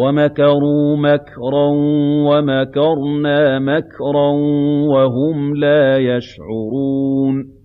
وَمَكَرُوا مَكْرًا وَمَكَرْنَا مَكْرًا وَهُمْ لَا يَشْعُرُونَ